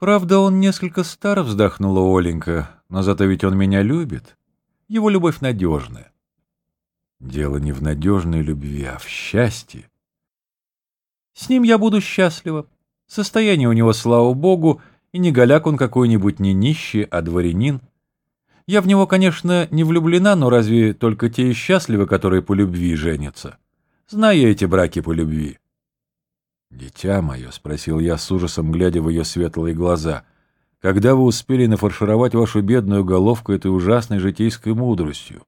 Правда, он несколько стар, вздохнула Оленька, но зато ведь он меня любит. Его любовь надежная. Дело не в надежной любви, а в счастье. С ним я буду счастлива. Состояние у него, слава богу, и не голяк он какой-нибудь не нищий, а дворянин. Я в него, конечно, не влюблена, но разве только те и счастливы, которые по любви женятся? Знаю я эти браки по любви. «Дитя мое», — спросил я с ужасом, глядя в ее светлые глаза, — «когда вы успели нафаршировать вашу бедную головку этой ужасной житейской мудростью?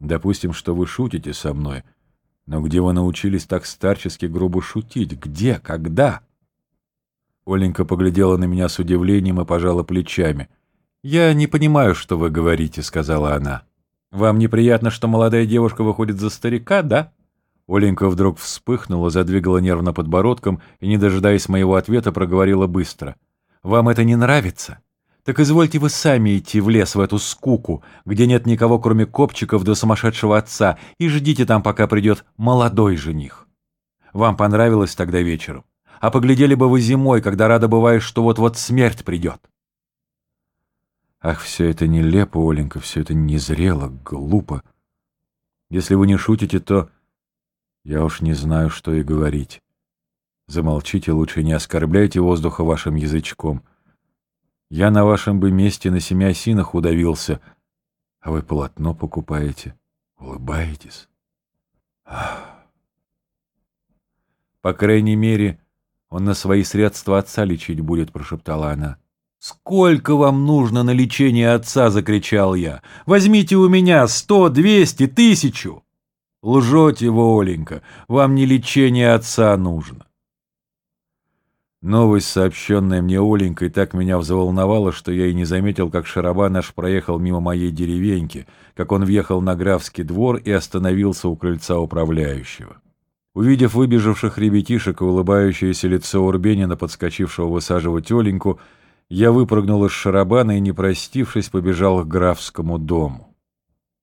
Допустим, что вы шутите со мной, но где вы научились так старчески грубо шутить? Где? Когда?» Оленька поглядела на меня с удивлением и пожала плечами. «Я не понимаю, что вы говорите», — сказала она. «Вам неприятно, что молодая девушка выходит за старика, да?» Оленька вдруг вспыхнула, задвигала нервно подбородком и, не дожидаясь моего ответа, проговорила быстро. «Вам это не нравится? Так извольте вы сами идти в лес в эту скуку, где нет никого, кроме копчиков до сумасшедшего отца, и ждите там, пока придет молодой жених. Вам понравилось тогда вечером? А поглядели бы вы зимой, когда рада бываешь, что вот-вот смерть придет?» Ах, все это нелепо, Оленька, все это незрело, глупо. Если вы не шутите, то... Я уж не знаю, что и говорить. Замолчите, лучше не оскорбляйте воздуха вашим язычком. Я на вашем бы месте на семи осинах удавился, а вы полотно покупаете, улыбаетесь. Ах. По крайней мере, он на свои средства отца лечить будет, прошептала она. «Сколько вам нужно на лечение отца?» — закричал я. «Возьмите у меня сто, двести, тысячу!» Лжете вы, Оленька, вам не лечение отца нужно. Новость, сообщенная мне Оленькой, так меня взволновала, что я и не заметил, как Шараба наш проехал мимо моей деревеньки, как он въехал на графский двор и остановился у крыльца управляющего. Увидев выбежавших ребятишек и улыбающееся лицо Урбенина, подскочившего высаживать Оленьку, я выпрыгнул из шарабана и, не простившись, побежал к графскому дому.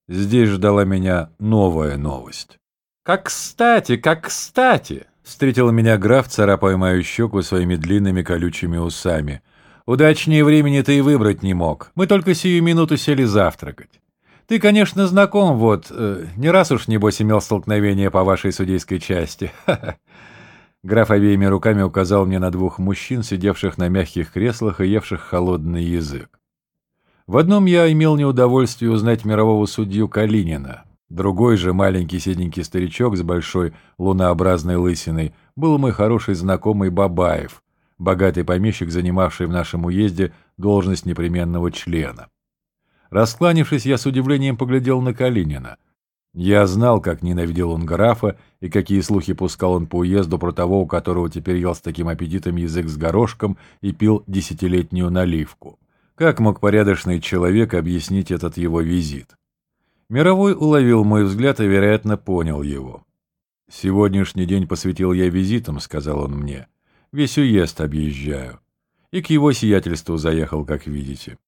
Здесь ждала меня новая новость. «Как кстати, как кстати!» — встретил меня граф, царапая мою щеку своими длинными колючими усами. «Удачнее времени ты и выбрать не мог. Мы только сию минуту сели завтракать. Ты, конечно, знаком, вот, э, не раз уж, небось, имел столкновение по вашей судейской части. Граф обеими руками указал мне на двух мужчин, сидевших на мягких креслах и евших холодный язык. В одном я имел неудовольствие узнать мирового судью Калинина. Другой же, маленький седенький старичок с большой лунообразной лысиной, был мой хороший знакомый Бабаев, богатый помещик, занимавший в нашем уезде должность непременного члена. Раскланившись, я с удивлением поглядел на Калинина. Я знал, как ненавидел он графа и какие слухи пускал он по уезду про того, у которого теперь ел с таким аппетитом язык с горошком и пил десятилетнюю наливку. Как мог порядочный человек объяснить этот его визит? Мировой уловил мой взгляд и, вероятно, понял его. «Сегодняшний день посвятил я визитам», — сказал он мне. «Весь уезд объезжаю. И к его сиятельству заехал, как видите.